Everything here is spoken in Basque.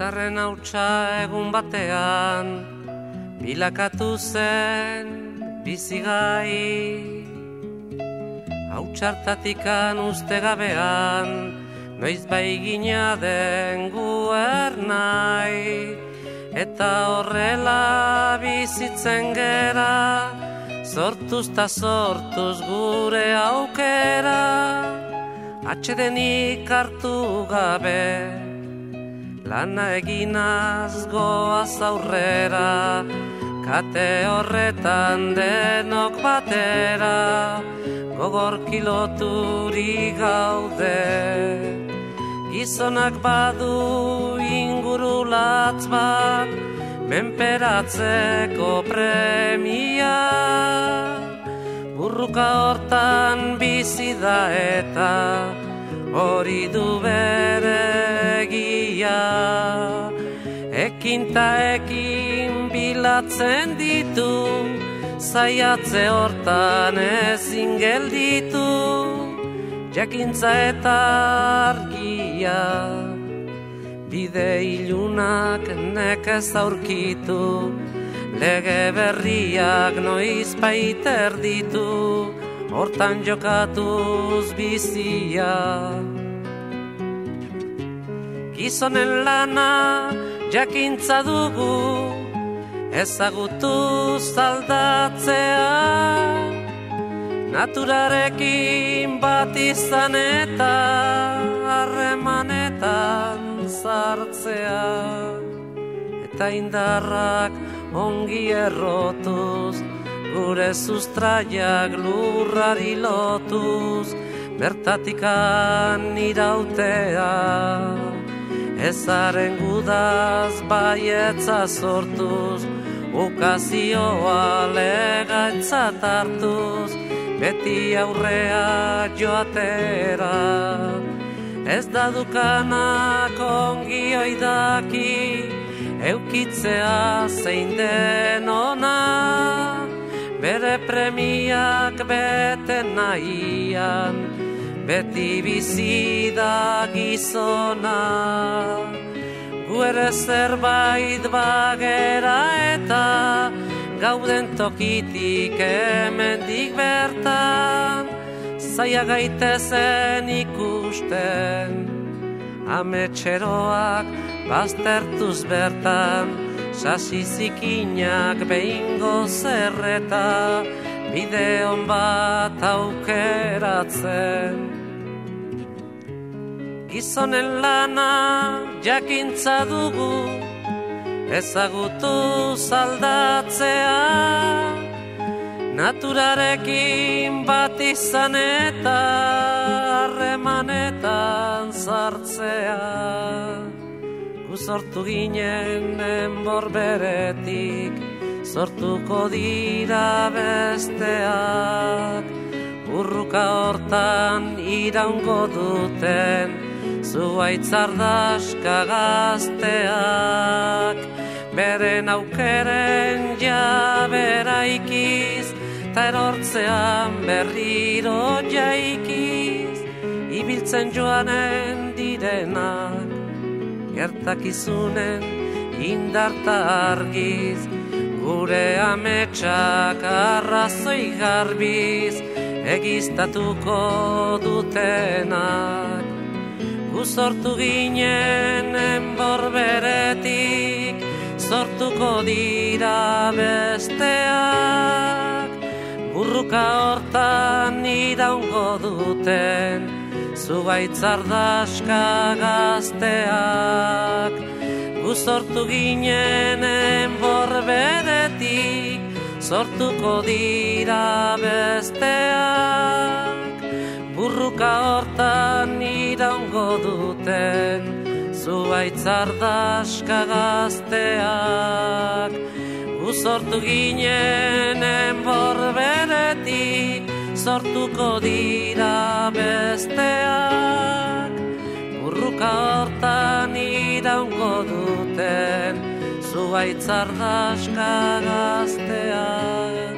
Izarren hautsa egun batean Bilakatu zen bizigai Hautsartatikan uste gabean Noiz bai gina den guer nahi. Eta horrela bizitzen gera Sortuz ta sortuz gure aukera. Atxedenik hartu gabe Lana eginaz goaz aurrera Kate horretan denok batera Gogor kiloturi gaude. Gizonak badu inguru latz bat Menperatzeko premia. Burruka hortan bizi da eta Hori du bere egia Ekin ta ekin bilatzen ditu Zaiatze hortan ezin gelditu. Jakintza eta argia Bide ilunak nekez aurkitu. Lege berriak noiz paiter ditu Hortan jokatuz bizia. Gizonen lana jakintza dugu ezagutu zaldatzea. Naturarekin bat izan eta harremanetan zartzea Eta indarrak ongi errotuz gure sustraiak lurrari lotuz bertatikan irautea. Ezaren gudaz baietza sortuz ukazioa legatzat hartuz beti aurrea joatera. Ez da dukanak ongi oidaki eukitzea zein den ona bere premiak bete nahian beti bizi da gizona. Gu ere zerbait bagera eta gauden tokitik hemendik bertan zaia gaitezen ikusten ametxeroak baztertuz bertan sasi zikinak behingo zerreta bideon bat aukeratzen. Gizonen lana jakintza dugu ezagutu zaldatzea. Naturarekin bat izan eta harremanetan zartzea sortu ginen enbor beretik sortuko dira besteak. Urruka hortan iraungo duten zuaitzardaska gazteak. Beren aukeren jabera ikiz ta erortzean berriro jaikiz. Ibiltzen joanen direnak gertakizunen indarta argiz gure ametsak arrazoi garbiz egiztatuko dutenak. Gu sortu ginen enborberetik sortuko dira besteak. Burruka hortan iraungo duten zugaitzardaska gazteak gu sortu ginen enborberetik sortuko dira besteak. Burruka hortan iraungo duten zuaitzardaska gazteak. Gu sortu ginen enborberetik sortuko dira besteak burruka hortan iraungo duten zuaitzardaska gazteak